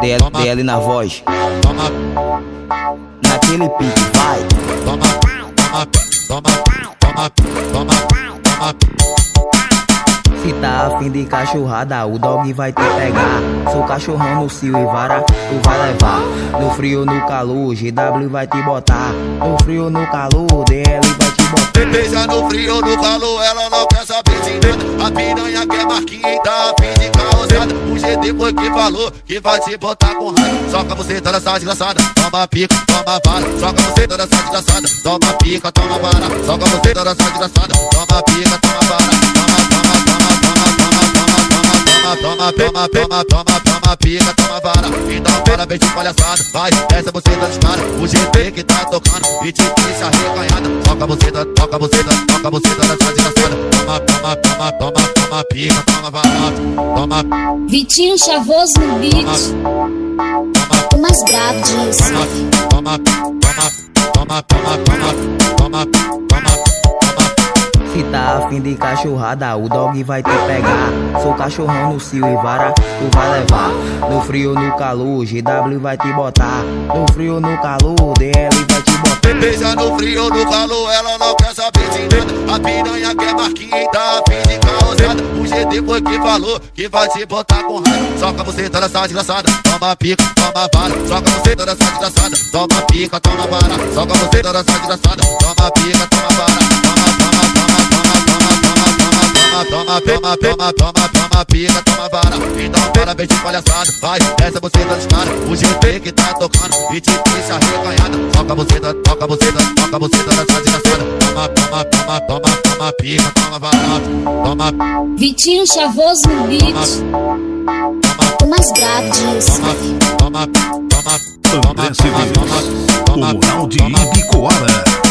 DL, DL na voz. Toma, Naquele pique, vai. toma, toma, toma, toma, toma, toma. Se tá afim de cachorrada, o dog vai te pegar. Sou cachorrão no cio e vara, tu vai levar. No frio, no calor, GW vai te botar. No frio, no calor, DL vai te botar. Beija no frio, no calor, ela não quer saber de nada. A piranha quer marquinha, tá a fim de foi que falou que vai te botar com raiva. Soca você tá nessa desgraçada, toma pica, toma vara. Soca você tá nessa desgraçada, toma pica, toma vara. Soca você tá nessa desgraçada, toma pica, toma vara. Toma, toma, toma, toma, toma, toma, toma, toma, toma, toma, toma, toma, pica, toma vara. Então parabéns de palhaçada, vai, essa você tá disparada. O GT que tá tocando e te deixa reganhada. Toca você, tá, toca você, tá, toca você, tá nessa desgraçada. Toma, toma, toma, toma, toma, pica, toma vara. Toma, Vitinho Chavoso no beat. toma, O mais brabo disso. toma, toma, toma, toma, toma, toma, toma, toma. Se tá afim de cachorrada, o dog vai te pegar. Sou cachorrão no cio e vara, tu vai levar. No frio, no calor, GW vai te botar. No frio, no calor, DL vai te botar. Beija no frio, no calor, ela não quer saber de nada. A piranha quer marquinha, tá a de GD foi que falou que vai te botar com raiva. Soca você tá nessa desgraçada, toma pica, toma vara. Soca você tá nessa desgraçada, toma pica, toma vara. Soca você tá nessa desgraçada, toma pica, toma vara. Toma, toma, toma, toma, toma, toma, toma, toma, toma, toma, toma, toma, pica, toma vara. Então parabéns de palhaçada, vai, essa você tá disparada. O GT que tá tocando e te deixa reganhada. Toca você, tá, toca você, tá, toca você, tá nessa desgraçada. Toma, toma, toma, toma, toma, pica, toma vara. Toma, Vitinho Chavoso no beat. toma, O mais brabo disso. toma, toma, toma, toma, André toma, toma, Cedeiros, o toma, Mural de toma, Ibicoara.